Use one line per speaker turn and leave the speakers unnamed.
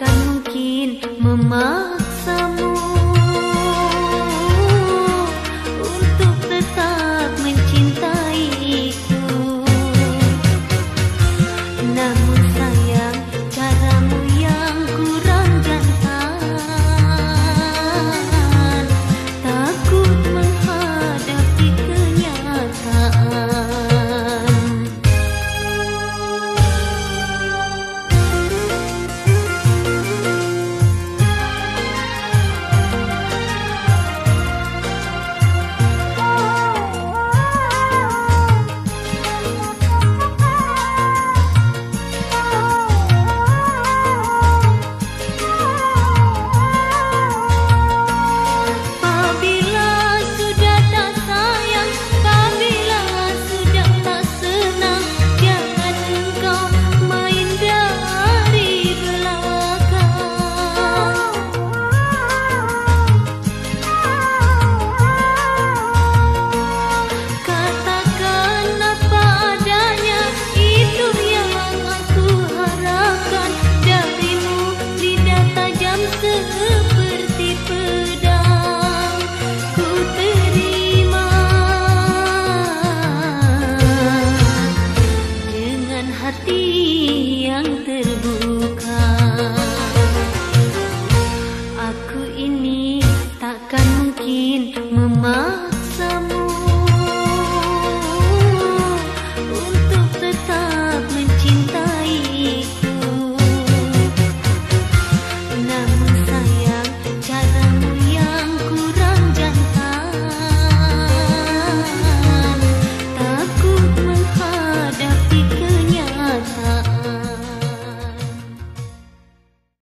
Takkan mungkin memaham